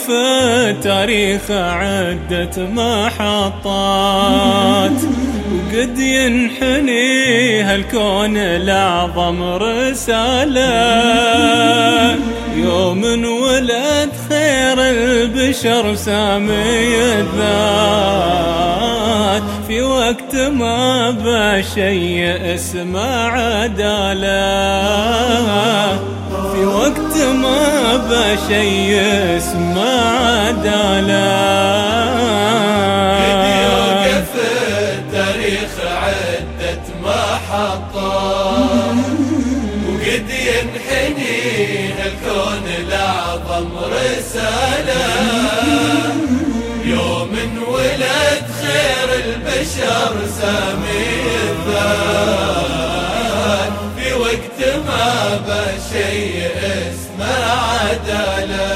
يوقف التاريخ عدة محطات. وقد ينحني هالكون الأعظم رسالة. يوم ولد خير البشر سامي الذات. في وقت ما بشيء اسمه في وقت ما بشي اسمه عدالة يوقف التاريخ عدة محطات وقد ينحني الكون الأعظم رسالة يوم ولد خير البشر سامي الذات. في وقت ما بشيء اسمه عدالة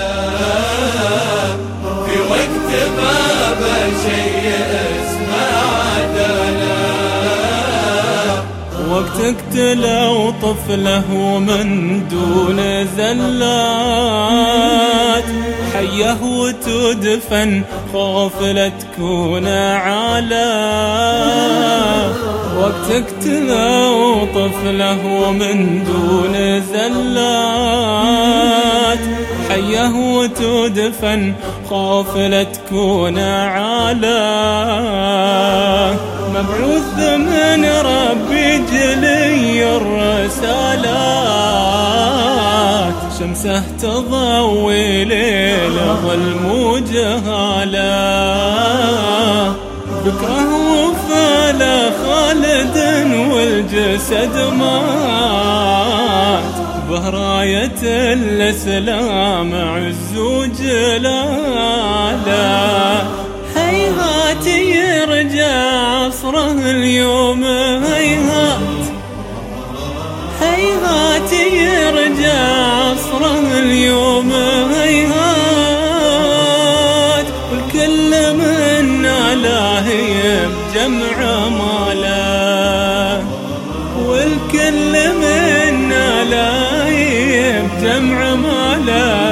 في وقت ما بشيء اسمه عدالة وقت اقتلوا طفله من دون زلات. حيه وتدفن خوف لا تكون علا وقت اقتلوا طفله من دون زلات. وتدفن خوف لا تكون علا مبعوث من ربي جلي الرسالات شمسه تضوي ليل ظلم وجهاله بكره وفلا خالد والجسد مات بهراية الإسلام عز وجلاله. هيهات يرجع عصره اليوم هيهات. هيهات يرجع عصره اليوم هيهات. والكل منا لاهي بجمع ماله لاهي بجمع ماله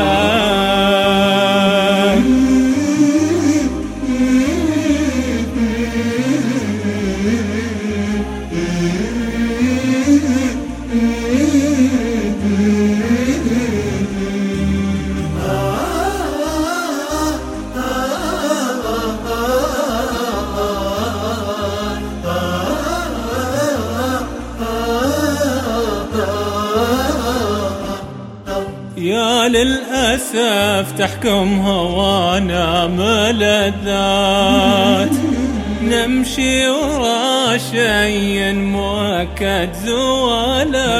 يا للأسف تحكم هوانا ملذات. نمشي ورا شيء مؤكد زواله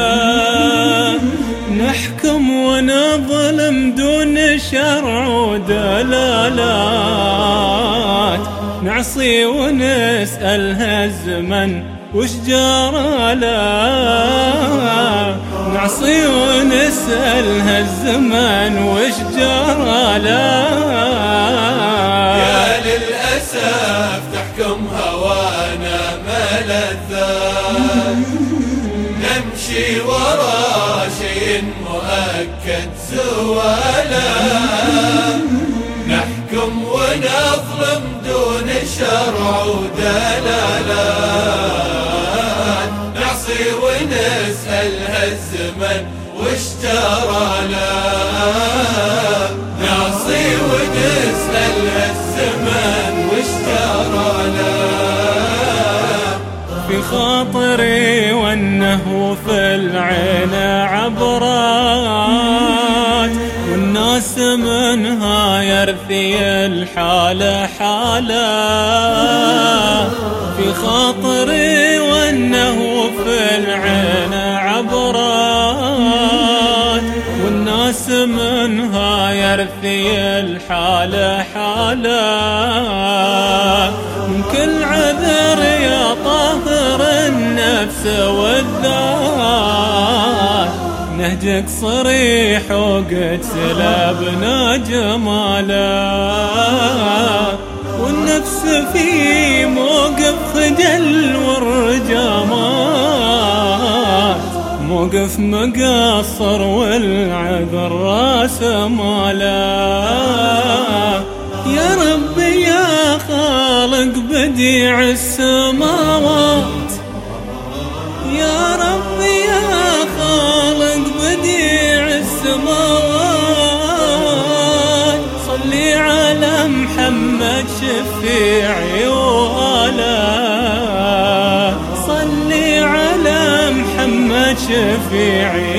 نحكم ونظلم دون شرع ودلالات. نعصي ونسأل هالزمن وش جرى له نعصي ونسأل هالزمن وش جرى له يا للأسف تحكم هوانا ملذات نمشي ورا شيء مؤكد زوالا نحكم ونظلم دون شرع ودلالات ونسأل هالزمن وش ترى لا نعصي ونسأل هالزمن وش ترى لا في خاطري وانه في العين عبرات والناس منها يرثي الحالة حالة في خاطري وانه والناس منها يرثي الحالة حالة من كل عذر يا طاهر النفس والذات. نهجك صريح وقد سلبنا جماله والنفس في موقف خجل موقف مقصر والعذر راسه ماله. يا ربي يا خالق بديع السماوات. يا ربي يا خالق بديع السماوات. صلي على محمد شفيعي وآله. شفيعي.